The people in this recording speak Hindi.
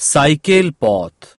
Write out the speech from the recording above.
साइकिल पॉथ